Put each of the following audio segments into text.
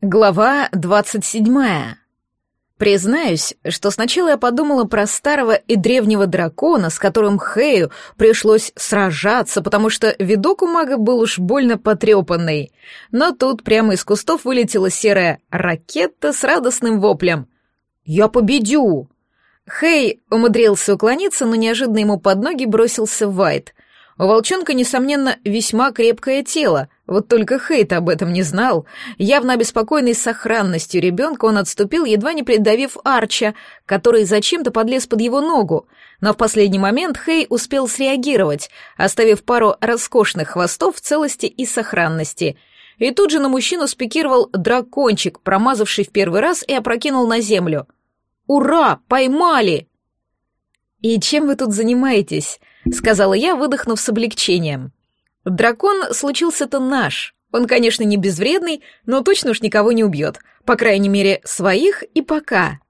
Глава 27. Признаюсь, что сначала я подумала про старого и древнего дракона, с которым Хэю пришлось сражаться, потому что видок у мага был уж больно потрепанный. Но тут прямо из кустов вылетела серая ракета с радостным воплем. «Я победю!» Хей умудрился уклониться, но неожиданно ему под ноги бросился Вайт. У волчонка, несомненно, весьма крепкое тело — вот только Хейт об этом не знал. Явно обеспокоенный сохранностью ребенка, он отступил, едва не придавив Арча, который зачем-то подлез под его ногу. Но в последний момент Хей успел среагировать, оставив пару роскошных хвостов в целости и сохранности. И тут же на мужчину спикировал дракончик, промазавший в первый раз и опрокинул на землю. «Ура! Поймали!» «И чем вы тут занимаетесь?» — сказала я, выдохнув с облегчением. — Дракон случился-то наш. Он, конечно, не безвредный, но точно уж никого не убьет. По крайней мере, своих и пока.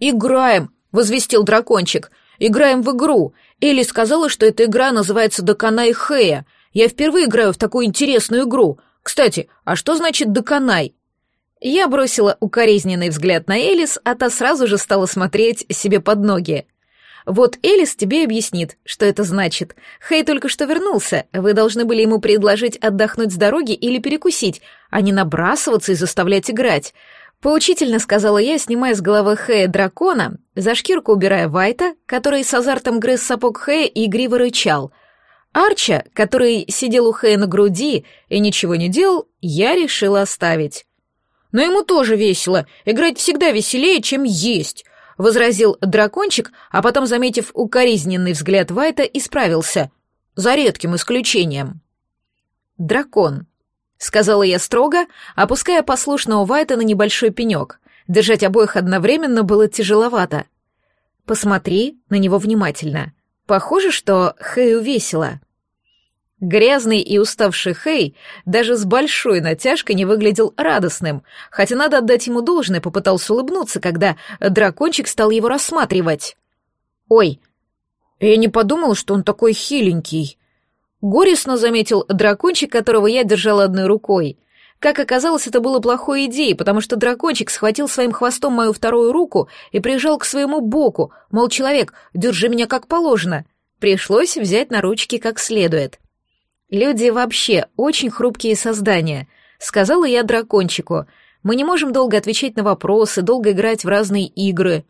«Играем!» — возвестил дракончик. «Играем в игру. Элли сказала, что эта игра называется «Доконай Хэя». Я впервые играю в такую интересную игру. Кстати, а что значит «Доконай»?» Я бросила укоризненный взгляд на Элис, а та сразу же стала смотреть себе под ноги. Вот Элис тебе объяснит, что это значит. Хей только что вернулся, вы должны были ему предложить отдохнуть с дороги или перекусить, а не набрасываться и заставлять играть. Поучительно сказала я, снимая с головы Хэя дракона, за шкирку убирая Вайта, который с азартом грыз сапог Хэя и игриво рычал. Арча, который сидел у Хэя на груди и ничего не делал, я решила оставить. Но ему тоже весело. Играть всегда веселее, чем есть возразил дракончик, а потом, заметив укоризненный взгляд Вайта, исправился. За редким исключением. «Дракон», — сказала я строго, опуская послушного Вайта на небольшой пенек. Держать обоих одновременно было тяжеловато. «Посмотри на него внимательно. Похоже, что Хэю весело». Грязный и уставший Хей даже с большой натяжкой не выглядел радостным, хотя надо отдать ему должное, попытался улыбнуться, когда дракончик стал его рассматривать. «Ой, я не подумал, что он такой хиленький», — горестно заметил дракончик, которого я держал одной рукой. Как оказалось, это было плохой идеей, потому что дракончик схватил своим хвостом мою вторую руку и прижал к своему боку, мол, человек, держи меня как положено. Пришлось взять на ручки как следует. «Люди вообще очень хрупкие создания», — сказала я дракончику. «Мы не можем долго отвечать на вопросы, долго играть в разные игры.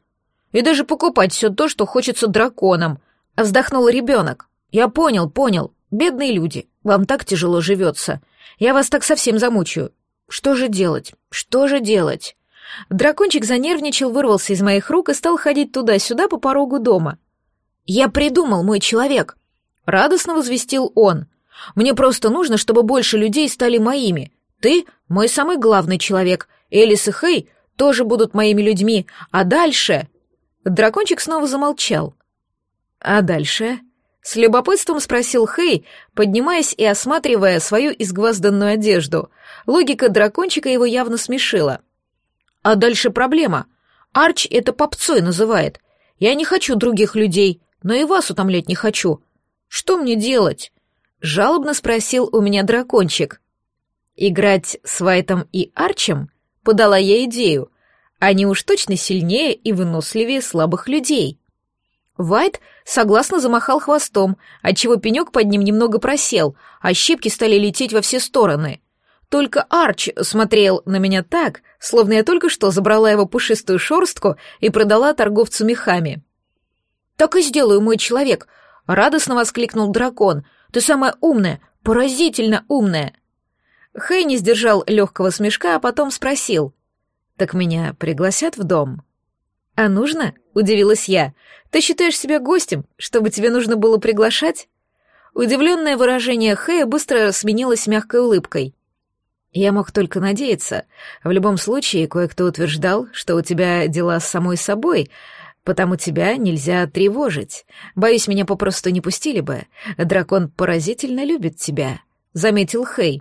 И даже покупать все то, что хочется драконам», — вздохнул ребенок. «Я понял, понял. Бедные люди, вам так тяжело живется. Я вас так совсем замучаю. Что же делать? Что же делать?» Дракончик занервничал, вырвался из моих рук и стал ходить туда-сюда по порогу дома. «Я придумал, мой человек!» — радостно возвестил он — мне просто нужно, чтобы больше людей стали моими. Ты — мой самый главный человек. Элис и Хей тоже будут моими людьми. А дальше...» Дракончик снова замолчал. «А дальше?» — с любопытством спросил Хей, поднимаясь и осматривая свою изгвозданную одежду. Логика дракончика его явно смешила. «А дальше проблема. Арч это попцой называет. Я не хочу других людей, но и вас утомлять не хочу. Что мне делать?» — жалобно спросил у меня дракончик. «Играть с Вайтом и Арчем?» — подала я идею. «Они уж точно сильнее и выносливее слабых людей». Вайт согласно замахал хвостом, отчего пенек под ним немного просел, а щепки стали лететь во все стороны. Только Арч смотрел на меня так, словно я только что забрала его пушистую шорстку и продала торговцу мехами. «Так и сделаю, мой человек!» — радостно воскликнул дракон — ты самая умная, поразительно умная!» Хэй не сдержал легкого смешка, а потом спросил. «Так меня пригласят в дом?» «А нужно?» — удивилась я. «Ты считаешь себя гостем, чтобы тебе нужно было приглашать?» Удивленное выражение Хэя быстро сменилось мягкой улыбкой. «Я мог только надеяться. В любом случае, кое-кто утверждал, что у тебя дела с самой собой, потому тебя нельзя тревожить. Боюсь, меня попросту не пустили бы. Дракон поразительно любит тебя», — заметил Хей.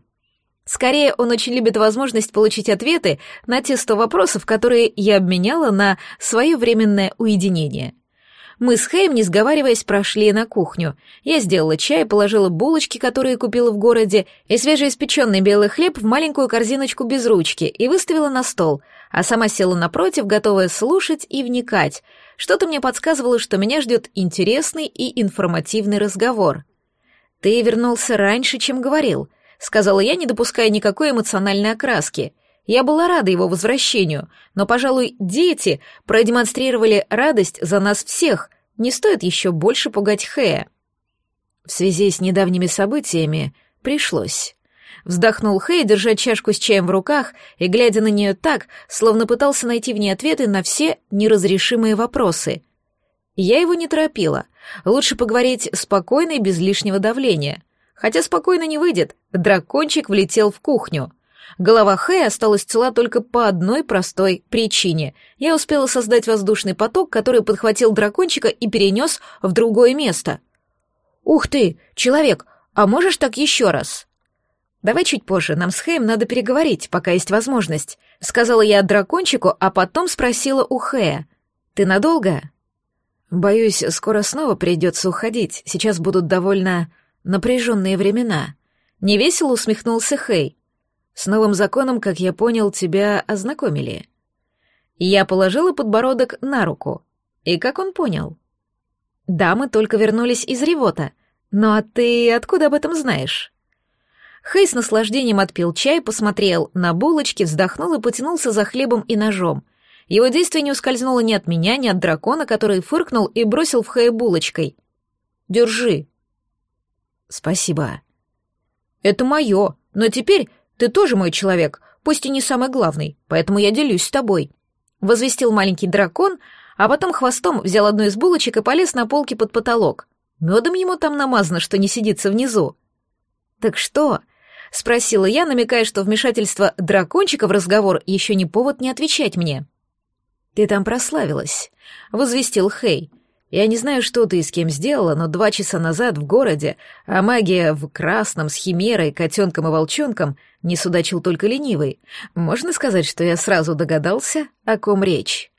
«Скорее, он очень любит возможность получить ответы на те сто вопросов, которые я обменяла на свое временное уединение», мы с Хэем, не сговариваясь, прошли на кухню. Я сделала чай, положила булочки, которые купила в городе, и свежеиспеченный белый хлеб в маленькую корзиночку без ручки и выставила на стол, а сама села напротив, готовая слушать и вникать. Что-то мне подсказывало, что меня ждет интересный и информативный разговор. «Ты вернулся раньше, чем говорил», — сказала я, не допуская никакой эмоциональной окраски. Я была рада его возвращению, но, пожалуй, дети продемонстрировали радость за нас всех. Не стоит еще больше пугать Хэя. В связи с недавними событиями пришлось. Вздохнул Хэй, держа чашку с чаем в руках и глядя на нее так, словно пытался найти в ней ответы на все неразрешимые вопросы. Я его не торопила. Лучше поговорить спокойно и без лишнего давления. Хотя спокойно не выйдет, дракончик влетел в кухню. Голова Хэя осталась цела только по одной простой причине. Я успела создать воздушный поток, который подхватил дракончика и перенес в другое место. «Ух ты, человек, а можешь так еще раз?» «Давай чуть позже, нам с Хэем надо переговорить, пока есть возможность», — сказала я дракончику, а потом спросила у Хэя. «Ты надолго?» «Боюсь, скоро снова придется уходить, сейчас будут довольно напряженные времена». Невесело усмехнулся Хэй. С новым законом, как я понял, тебя ознакомили. Я положила подбородок на руку. И как он понял? Да, мы только вернулись из Ревота. Ну а ты откуда об этом знаешь? Хей с наслаждением отпил чай, посмотрел на булочки, вздохнул и потянулся за хлебом и ножом. Его действие не ускользнуло ни от меня, ни от дракона, который фыркнул и бросил в Хэя булочкой. «Держи». «Спасибо». «Это мое, но теперь ты тоже мой человек, пусть и не самый главный, поэтому я делюсь с тобой», — возвестил маленький дракон, а потом хвостом взял одну из булочек и полез на полки под потолок. Медом ему там намазано, что не сидится внизу. «Так что?» — спросила я, намекая, что вмешательство дракончика в разговор еще не повод не отвечать мне. «Ты там прославилась», — возвестил Хей. «Я не знаю, что ты и с кем сделала, но два часа назад в городе, а магия в красном с химерой, котенком и волчонком не судачил только ленивый. Можно сказать, что я сразу догадался, о ком речь.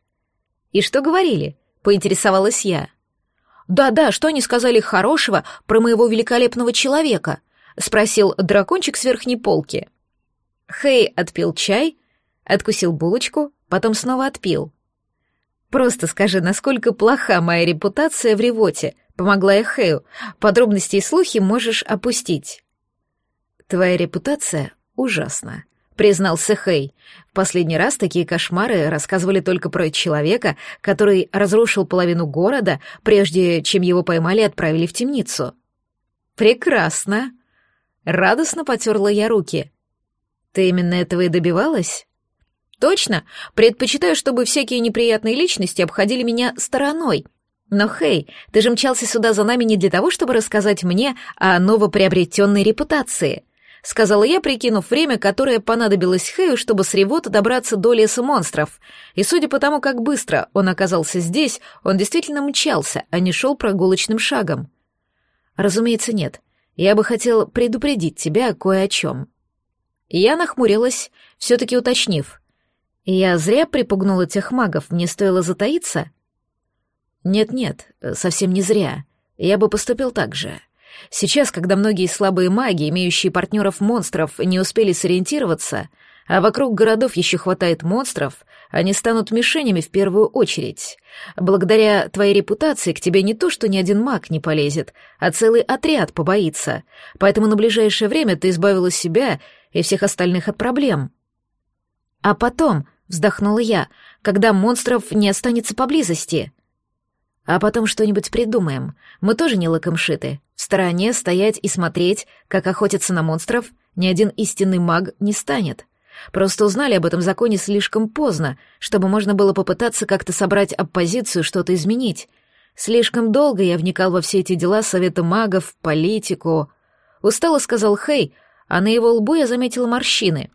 «И что говорили?» — поинтересовалась я. «Да-да, что они сказали хорошего про моего великолепного человека?» — спросил дракончик с верхней полки. Хей отпил чай, откусил булочку, потом снова отпил. «Просто скажи, насколько плоха моя репутация в ревоте», — помогла я Хэю. «Подробности и слухи можешь опустить». «Твоя репутация Ужасно. Признался Хэй. В последний раз такие кошмары рассказывали только про человека, который разрушил половину города, прежде чем его поймали и отправили в темницу. Прекрасно. Радостно потерла я руки. Ты именно этого и добивалась? Точно. Предпочитаю, чтобы всякие неприятные личности обходили меня стороной. Но, Хей, ты же мчался сюда за нами не для того, чтобы рассказать мне о новоприобретенной репутации. — сказала я, прикинув время, которое понадобилось Хэю, чтобы с ревота добраться до леса монстров. И судя по тому, как быстро он оказался здесь, он действительно мчался, а не шел прогулочным шагом. «Разумеется, нет. Я бы хотел предупредить тебя кое о чем». Я нахмурилась, все-таки уточнив. «Я зря припугнула тех магов, мне стоило затаиться?» «Нет-нет, совсем не зря. Я бы поступил так же», Сейчас, когда многие слабые маги, имеющие партнеров-монстров, не успели сориентироваться, а вокруг городов еще хватает монстров, они станут мишенями в первую очередь. Благодаря твоей репутации к тебе не то, что ни один маг не полезет, а целый отряд побоится. Поэтому на ближайшее время ты избавила себя и всех остальных от проблем. А потом, вздохнула я, когда монстров не останется поблизости — а потом что-нибудь придумаем. Мы тоже не лыком шиты. В стороне стоять и смотреть, как охотятся на монстров, ни один истинный маг не станет. Просто узнали об этом законе слишком поздно, чтобы можно было попытаться как-то собрать оппозицию, что-то изменить. Слишком долго я вникал во все эти дела совета магов, политику. Устало сказал Хей, а на его лбу я заметил морщины.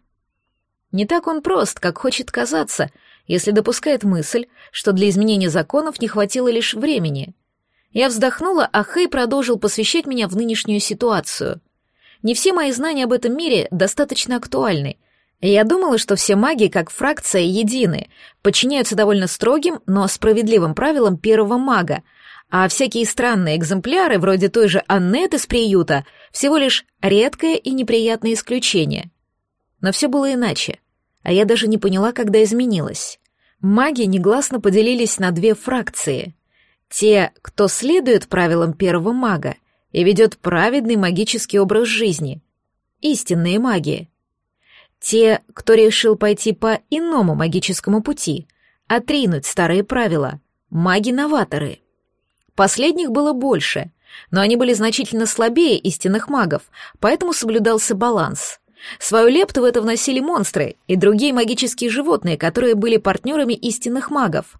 Не так он прост, как хочет казаться, если допускает мысль, что для изменения законов не хватило лишь времени. Я вздохнула, а Хей продолжил посвящать меня в нынешнюю ситуацию. Не все мои знания об этом мире достаточно актуальны. Я думала, что все маги, как фракция, едины, подчиняются довольно строгим, но справедливым правилам первого мага, а всякие странные экземпляры, вроде той же Аннет из приюта, всего лишь редкое и неприятное исключение. Но все было иначе — а я даже не поняла, когда изменилась. Маги негласно поделились на две фракции. Те, кто следует правилам первого мага и ведет праведный магический образ жизни. Истинные маги. Те, кто решил пойти по иному магическому пути, отринуть старые правила. Маги-новаторы. Последних было больше, но они были значительно слабее истинных магов, поэтому соблюдался баланс — Свою лепту в это вносили монстры и другие магические животные, которые были партнерами истинных магов.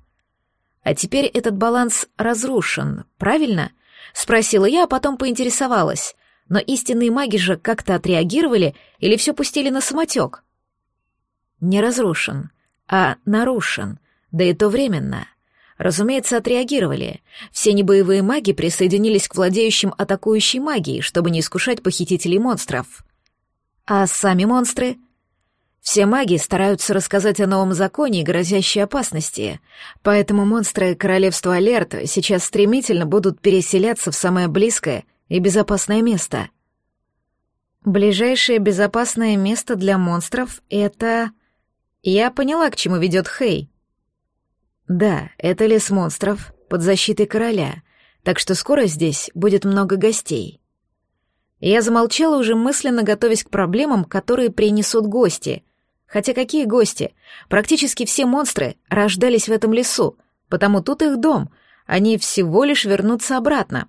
А теперь этот баланс разрушен, правильно? Спросила я, а потом поинтересовалась. Но истинные маги же как-то отреагировали или все пустили на самотек? Не разрушен, а нарушен, да и то временно. Разумеется, отреагировали. Все небоевые маги присоединились к владеющим атакующей магией, чтобы не искушать похитителей монстров. А сами монстры? Все маги стараются рассказать о новом законе и грозящей опасности, поэтому монстры Королевства Алерт сейчас стремительно будут переселяться в самое близкое и безопасное место. Ближайшее безопасное место для монстров — это... Я поняла, к чему ведет Хей. Да, это лес монстров под защитой короля, так что скоро здесь будет много гостей. Я замолчала, уже мысленно готовясь к проблемам, которые принесут гости. Хотя какие гости? Практически все монстры рождались в этом лесу, потому тут их дом. Они всего лишь вернутся обратно.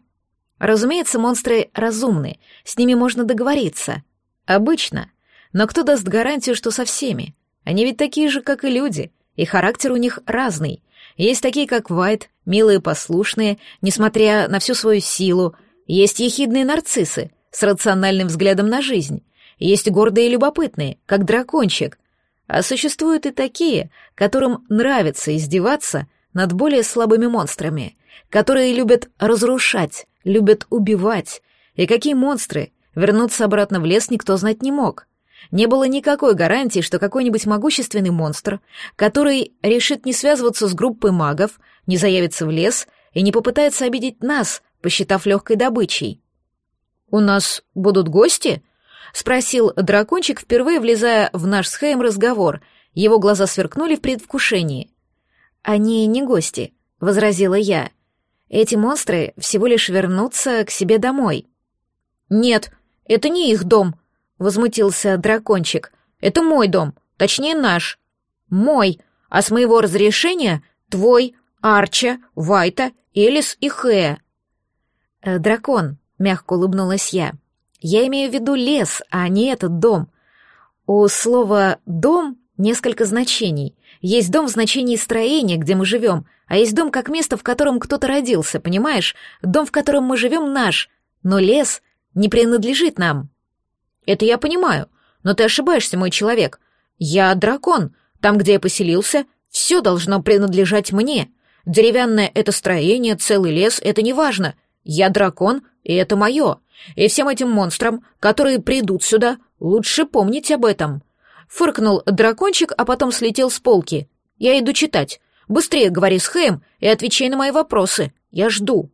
Разумеется, монстры разумны, с ними можно договориться. Обычно. Но кто даст гарантию, что со всеми? Они ведь такие же, как и люди, и характер у них разный. Есть такие, как Вайт, милые, послушные, несмотря на всю свою силу. Есть ехидные нарциссы — с рациональным взглядом на жизнь. Есть гордые и любопытные, как дракончик. А существуют и такие, которым нравится издеваться над более слабыми монстрами, которые любят разрушать, любят убивать. И какие монстры? Вернуться обратно в лес никто знать не мог. Не было никакой гарантии, что какой-нибудь могущественный монстр, который решит не связываться с группой магов, не заявится в лес и не попытается обидеть нас, посчитав легкой добычей у нас будут гости?» — спросил дракончик, впервые влезая в наш с Хэем разговор. Его глаза сверкнули в предвкушении. «Они не гости», — возразила я. «Эти монстры всего лишь вернутся к себе домой». «Нет, это не их дом», — возмутился дракончик. «Это мой дом, точнее наш. Мой, а с моего разрешения твой, Арча, Вайта, Элис и Хея». «Э, «Дракон, — мягко улыбнулась я. «Я имею в виду лес, а не этот дом. У слова «дом» несколько значений. Есть дом в значении строения, где мы живем, а есть дом как место, в котором кто-то родился, понимаешь? Дом, в котором мы живем, наш, но лес не принадлежит нам». «Это я понимаю, но ты ошибаешься, мой человек. Я дракон. Там, где я поселился, все должно принадлежать мне. Деревянное — это строение, целый лес — это неважно. Я дракон, и это мое. И всем этим монстрам, которые придут сюда, лучше помнить об этом. Фыркнул дракончик, а потом слетел с полки. Я иду читать. Быстрее говори с Хэем и отвечай на мои вопросы. Я жду.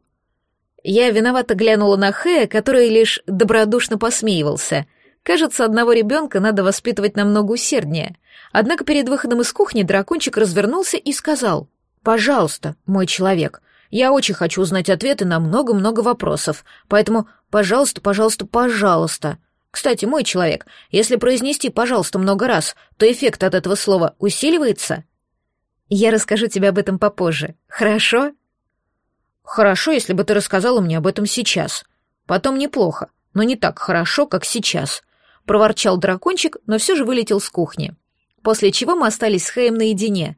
Я виновато глянула на Хэя, который лишь добродушно посмеивался. Кажется, одного ребенка надо воспитывать намного усерднее. Однако перед выходом из кухни дракончик развернулся и сказал: "Пожалуйста, мой человек, я очень хочу узнать ответы на много-много вопросов, поэтому, пожалуйста, пожалуйста, пожалуйста. Кстати, мой человек, если произнести «пожалуйста» много раз, то эффект от этого слова усиливается? Я расскажу тебе об этом попозже, хорошо? Хорошо, если бы ты рассказала мне об этом сейчас. Потом неплохо, но не так хорошо, как сейчас. Проворчал дракончик, но все же вылетел с кухни. После чего мы остались с Хэем наедине.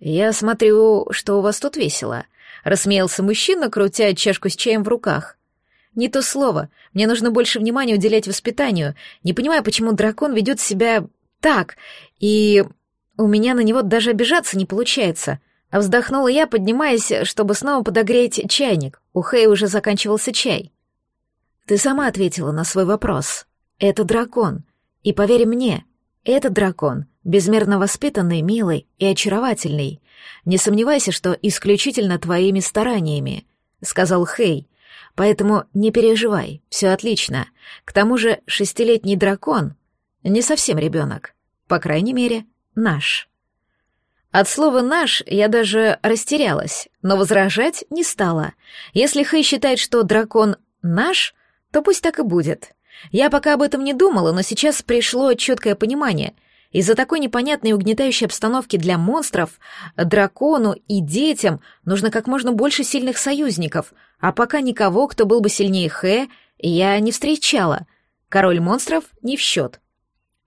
Я смотрю, что у вас тут весело. — рассмеялся мужчина, крутя чашку с чаем в руках. «Не то слово. Мне нужно больше внимания уделять воспитанию. Не понимаю, почему дракон ведет себя так. И у меня на него даже обижаться не получается». А вздохнула я, поднимаясь, чтобы снова подогреть чайник. У Хэй уже заканчивался чай. «Ты сама ответила на свой вопрос. Это дракон. И поверь мне, этот дракон безмерно воспитанный, милый и очаровательный. «Не сомневайся, что исключительно твоими стараниями», — сказал Хей. «Поэтому не переживай, все отлично. К тому же шестилетний дракон — не совсем ребенок. По крайней мере, наш». От слова «наш» я даже растерялась, но возражать не стала. Если Хэй считает, что дракон «наш», то пусть так и будет. Я пока об этом не думала, но сейчас пришло четкое понимание. Из-за такой непонятной и угнетающей обстановки для монстров, дракону и детям нужно как можно больше сильных союзников, а пока никого, кто был бы сильнее Хэ, я не встречала. Король монстров не в счет.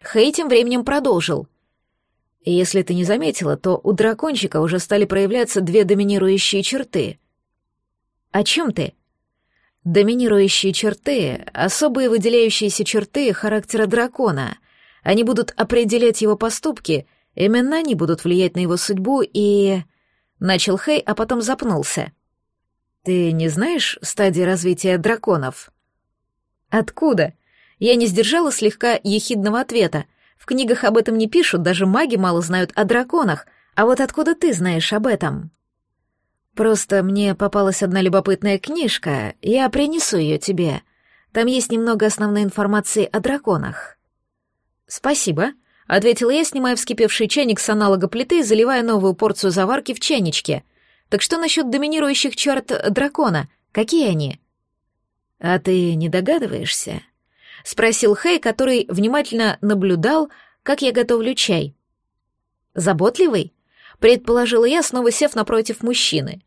Хэ тем временем продолжил. Если ты не заметила, то у дракончика уже стали проявляться две доминирующие черты. О чем ты? Доминирующие черты — особые выделяющиеся черты характера дракона — они будут определять его поступки, имена не будут влиять на его судьбу и... Начал Хей, а потом запнулся. «Ты не знаешь стадии развития драконов?» «Откуда?» Я не сдержала слегка ехидного ответа. В книгах об этом не пишут, даже маги мало знают о драконах. А вот откуда ты знаешь об этом? Просто мне попалась одна любопытная книжка, я принесу ее тебе. Там есть немного основной информации о драконах. «Спасибо», — ответила я, снимая вскипевший чайник с аналога плиты и заливая новую порцию заварки в чайничке. «Так что насчет доминирующих черт дракона? Какие они?» «А ты не догадываешься?» — спросил Хэй, который внимательно наблюдал, как я готовлю чай. «Заботливый?» — предположила я, снова сев напротив мужчины.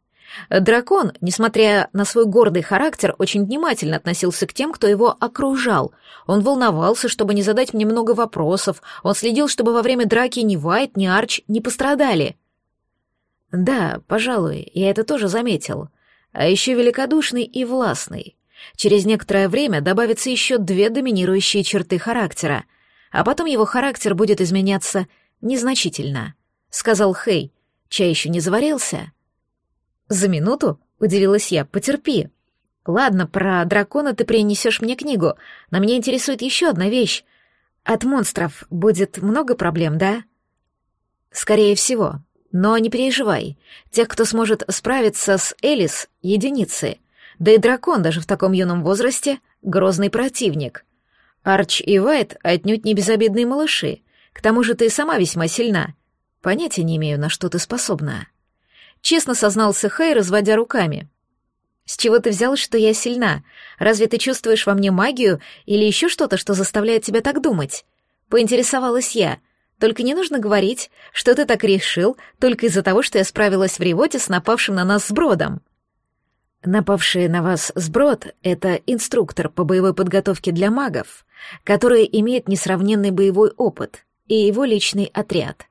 Дракон, несмотря на свой гордый характер, очень внимательно относился к тем, кто его окружал. Он волновался, чтобы не задать мне много вопросов, он следил, чтобы во время драки ни Вайт, ни Арч не пострадали. Да, пожалуй, я это тоже заметил. А еще великодушный и властный. Через некоторое время добавятся еще две доминирующие черты характера, а потом его характер будет изменяться незначительно. Сказал Хей, чай еще не заварился?» За минуту? Удивилась я. Потерпи. Ладно, про дракона ты принесешь мне книгу, но меня интересует еще одна вещь. От монстров будет много проблем, да? Скорее всего. Но не переживай. Тех, кто сможет справиться с Элис, единицы. Да и дракон даже в таком юном возрасте — грозный противник. Арч и Вайт отнюдь не безобидные малыши. К тому же ты сама весьма сильна. Понятия не имею, на что ты способна. Честно сознался Хэй, разводя руками. «С чего ты взял, что я сильна? Разве ты чувствуешь во мне магию или еще что-то, что заставляет тебя так думать?» Поинтересовалась я. «Только не нужно говорить, что ты так решил, только из-за того, что я справилась в ревоте с напавшим на нас сбродом». Напавший на вас сброд — это инструктор по боевой подготовке для магов, который имеет несравненный боевой опыт и его личный отряд.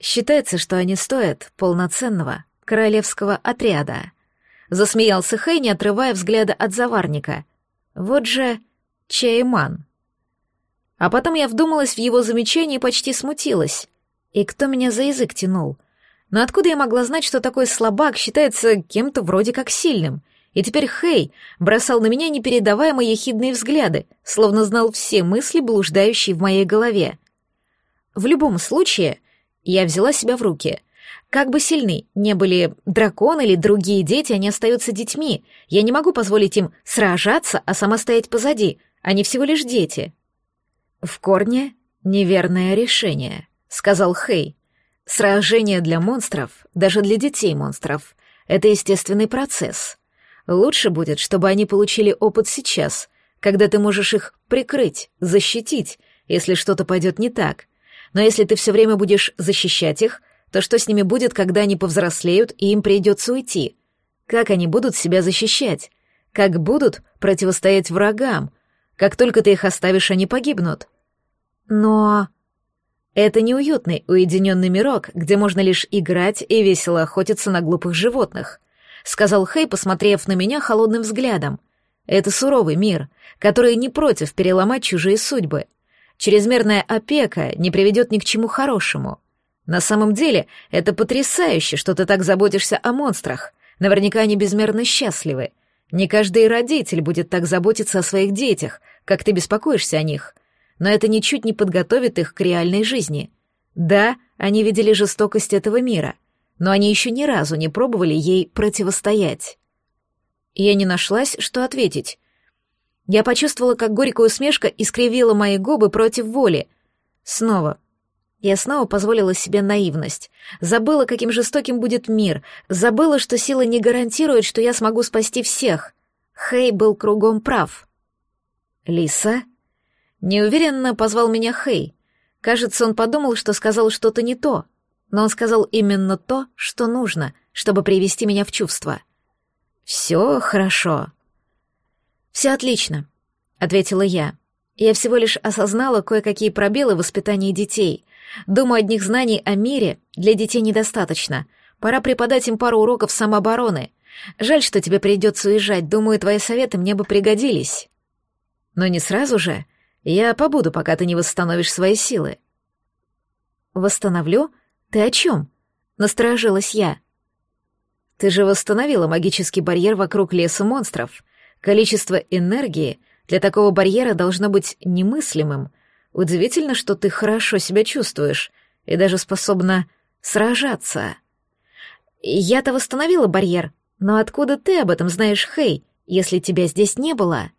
Считается, что они стоят полноценного королевского отряда. Засмеялся Хэй, не отрывая взгляда от заварника. Вот же Чайман. А потом я вдумалась в его замечание и почти смутилась. И кто меня за язык тянул? Но откуда я могла знать, что такой слабак считается кем-то вроде как сильным? И теперь Хей бросал на меня непередаваемые ехидные взгляды, словно знал все мысли, блуждающие в моей голове. В любом случае, я взяла себя в руки — как бы сильны не были дракон или другие дети, они остаются детьми. Я не могу позволить им сражаться, а сама стоять позади. Они всего лишь дети. В корне неверное решение, сказал Хей. Сражение для монстров, даже для детей монстров, это естественный процесс. Лучше будет, чтобы они получили опыт сейчас, когда ты можешь их прикрыть, защитить, если что-то пойдет не так. Но если ты все время будешь защищать их, то что с ними будет, когда они повзрослеют и им придется уйти? Как они будут себя защищать? Как будут противостоять врагам? Как только ты их оставишь, они погибнут. Но... Это неуютный, уединенный мирок, где можно лишь играть и весело охотиться на глупых животных, сказал Хей, посмотрев на меня холодным взглядом. Это суровый мир, который не против переломать чужие судьбы. Чрезмерная опека не приведет ни к чему хорошему — на самом деле, это потрясающе, что ты так заботишься о монстрах. Наверняка они безмерно счастливы. Не каждый родитель будет так заботиться о своих детях, как ты беспокоишься о них. Но это ничуть не подготовит их к реальной жизни. Да, они видели жестокость этого мира, но они еще ни разу не пробовали ей противостоять. Я не нашлась, что ответить. Я почувствовала, как горькая усмешка искривила мои губы против воли. Снова я снова позволила себе наивность. Забыла, каким жестоким будет мир. Забыла, что сила не гарантирует, что я смогу спасти всех. Хей был кругом прав. «Лиса?» Неуверенно позвал меня Хей. Кажется, он подумал, что сказал что-то не то. Но он сказал именно то, что нужно, чтобы привести меня в чувство. «Все хорошо». «Все отлично», — ответила я. «Я всего лишь осознала кое-какие пробелы в воспитании детей» Думаю, одних знаний о мире для детей недостаточно. Пора преподать им пару уроков самообороны. Жаль, что тебе придется уезжать. Думаю, твои советы мне бы пригодились. Но не сразу же. Я побуду, пока ты не восстановишь свои силы. Восстановлю? Ты о чем? Насторожилась я. Ты же восстановила магический барьер вокруг леса монстров. Количество энергии для такого барьера должно быть немыслимым — Удивительно, что ты хорошо себя чувствуешь и даже способна сражаться. Я-то восстановила барьер, но откуда ты об этом знаешь, Хей, если тебя здесь не было?»